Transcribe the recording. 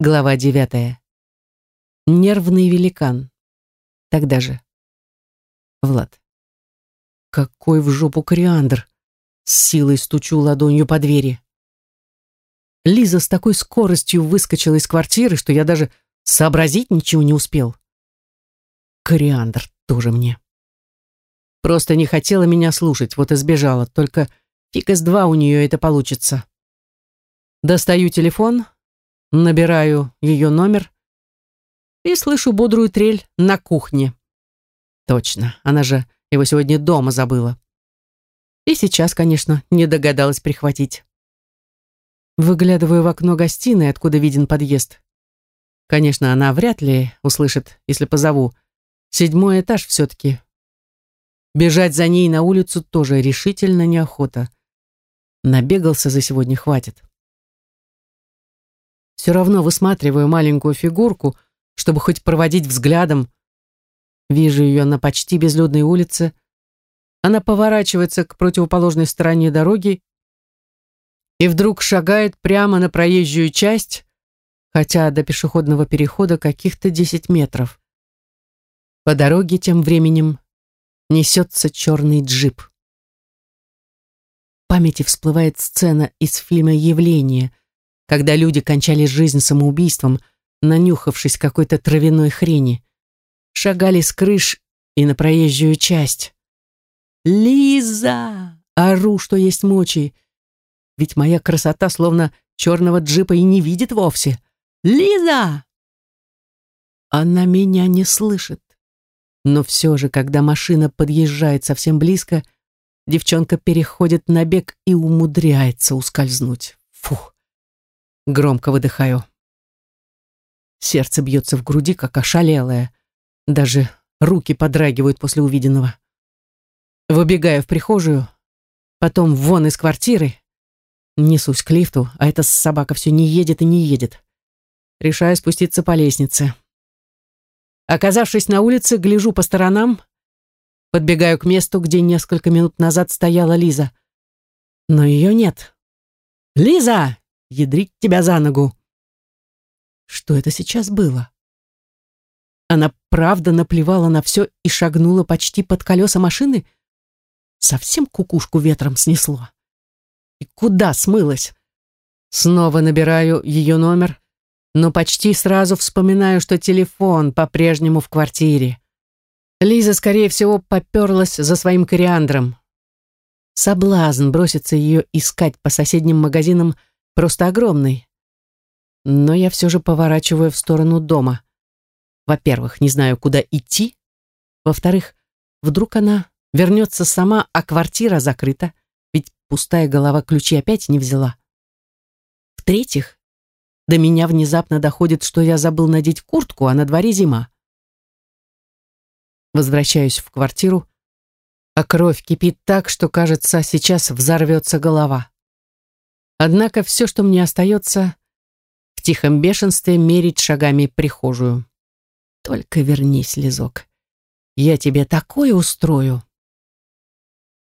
Глава девятая. Нервный великан. Тогда же. Влад. Какой в жопу кориандр! С силой стучу ладонью по двери. Лиза с такой скоростью выскочила из квартиры, что я даже сообразить ничего не успел. Кориандр тоже мне. Просто не хотела меня слушать, вот и сбежала. Только фиг из два у нее это получится. Достаю телефон, набираю ее номер и слышу бодрую трель на кухне. Точно, она же его сегодня дома забыла. И сейчас, конечно, не догадалась прихватить. Выглядываю в окно гостиной, откуда виден подъезд. Конечно, она вряд ли услышит, если позову. Седьмой этаж все-таки. Бежать за ней на улицу тоже решительно неохота. Набегался за сегодня, хватит. Все равно высматриваю маленькую фигурку, чтобы хоть проводить взглядом. Вижу ее на почти безлюдной улице. Она поворачивается к противоположной стороне дороги и вдруг шагает прямо на проезжую часть, хотя до пешеходного перехода каких-то десять метров. По дороге тем временем несется черный джип. В памяти всплывает сцена из фильма «Явление», когда люди кончали жизнь самоубийством, нанюхавшись какой-то травяной хрени. Шагали с крыш и на проезжую часть. «Лиза!» — ору, что есть мочи. Ведь моя красота словно черного джипа и не видит вовсе. «Лиза!» Она меня не слышит. Но все же, когда машина подъезжает совсем близко, девчонка переходит на бег и умудряется ускользнуть. Громко выдыхаю. Сердце бьется в груди, как ошалелое. Даже руки подрагивают после увиденного. Выбегаю в прихожую, потом вон из квартиры. Несусь к лифту, а эта собака все не едет и не едет. Решаю спуститься по лестнице. Оказавшись на улице, гляжу по сторонам, подбегаю к месту, где несколько минут назад стояла Лиза. Но ее нет. «Лиза! Ядрить тебя за ногу!» Что это сейчас было? Она правда наплевала на все и шагнула почти под колеса машины? Совсем кукушку ветром снесло. И куда смылась? Снова набираю ее номер, но почти сразу вспоминаю, что телефон по-прежнему в квартире. Лиза, скорее всего, поперлась за своим кориандром. Соблазн броситься ее искать по соседним магазинам просто огромный. Но я все же поворачиваю в сторону дома. Во-первых, не знаю, куда идти. Во-вторых, вдруг она вернется сама, а квартира закрыта, ведь пустая голова ключи опять не взяла. В-третьих, до меня внезапно доходит, что я забыл надеть куртку, а на дворе зима. Возвращаюсь в квартиру, а кровь кипит так, что, кажется, сейчас взорвется голова. Однако все, что мне остается, в тихом бешенстве мерить шагами прихожую. Только вернись, Лизок. Я тебе такое устрою.